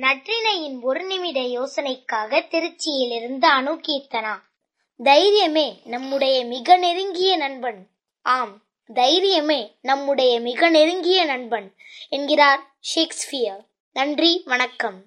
நற்றினையின் ஒரு நிமிட யோசனைக்காக திருச்சியிலிருந்து அணு கீர்த்தனா தைரியமே நம்முடைய மிக நெருங்கிய நண்பன். ஆம் தைரியமே நம்முடைய மிக நெருங்கிய நண்பன் என்கிறார் ஷேக்ஸ்பியர். நன்றி வணக்கம்.